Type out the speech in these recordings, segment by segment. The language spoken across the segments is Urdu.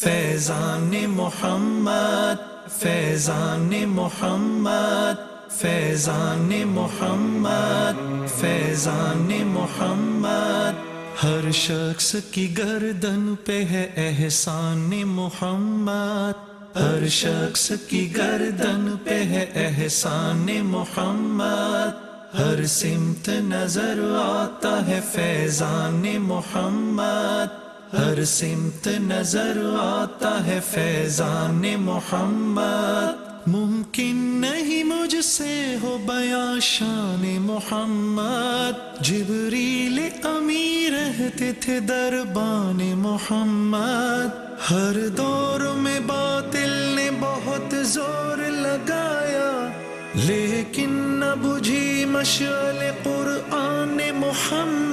فیضان محمد فیضان محمد فیضان محمد فیضان محمد۔ ہر شخص کی گردن پہ ہے احسان محمد۔ ہر شخص کی گردن پہ ہے احسان محمد۔ ہر سمت نظر آتا ہے فیضان محمد۔ ہر سمت نظر آتا ہے فیضان محمد۔ ممکن نہیں مجھ سے ہو بیا شان محمد۔ جبریل امیر رہتے تھے دربان محمد۔ ہر دور میں باطل نے بہت زور لگایا۔ لیکن نہ بجھی مشعل قرآن محمد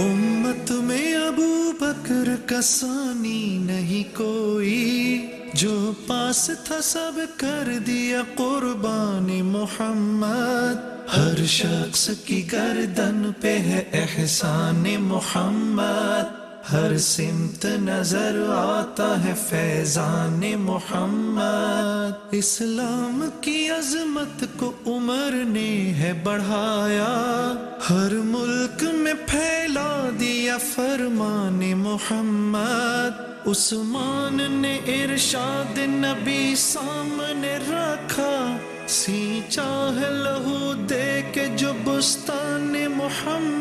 امت میں ابو بکر کسانی نہیں کوئی، جو پاس تھا سب کر دیا قربان محمد۔ ہر شخص کی گردن پہ ہے احسان محمد۔ ہر سمت نظر آتا ہے فیضان محمد۔ اسلام کی عظمت کو عمر نے ہے بڑھایا۔ ہر ملک نے پھیلا دیا فرمان محمد۔ عثمان نے ارشاد نبی سامنے رکھا۔ سی چاہ لہو دے کے جو بستان محمد۔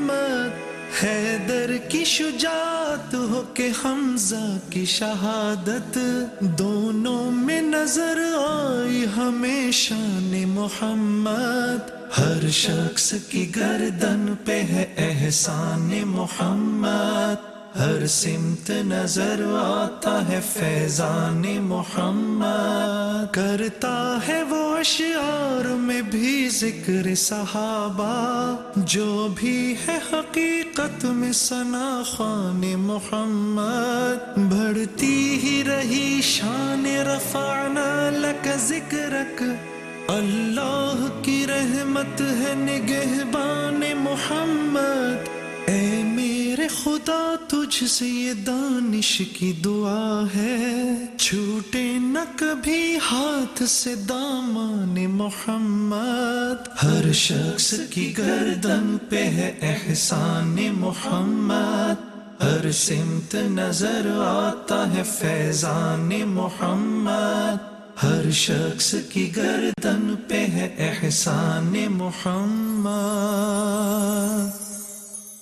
حیدر کی شجاعت ہو کہ حمزہ کی شہادت دونوں میں نظر آئی ہمیشہ نے محمد۔ ہر شخص کی گردن پہ ہے احسان محمد۔ ہر سمت نظر آتا ہے فیضان محمد۔ کرتا ہے وہ اشعار میں بھی ذکر صحابہ۔ جو بھی ہے حقیقت میں سنا خان محمد۔ بڑھتی ہی رہی شان رفعنا لک ذکرک۔ اللہ کی رحمت ہے نگہبان خدا تجھ سے یہ دانش کی دعا ہے۔ چھوٹے نہ کبھی ہاتھ سے دامان محمد۔ ہر شخص کی گردن پہ ہے احسان محمد۔ ہر سمت نظر آتا ہے فیضان محمد۔ ہر شخص کی گردن پہ ہے احسان محمد۔